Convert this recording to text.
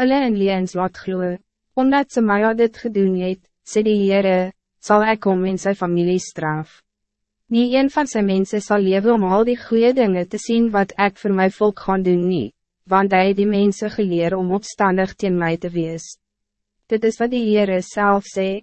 hulle in leens laat glo. Omdat ze dit gedoen het, sê die Heere, sal ek om in sy familie straf. Nie een van zijn mensen zal leven om al die goede dingen te zien wat ik voor mijn volk gaan doen nie, want hij die mensen geleer om opstandig tegen mij te wees. Dit is wat die Heere self sê,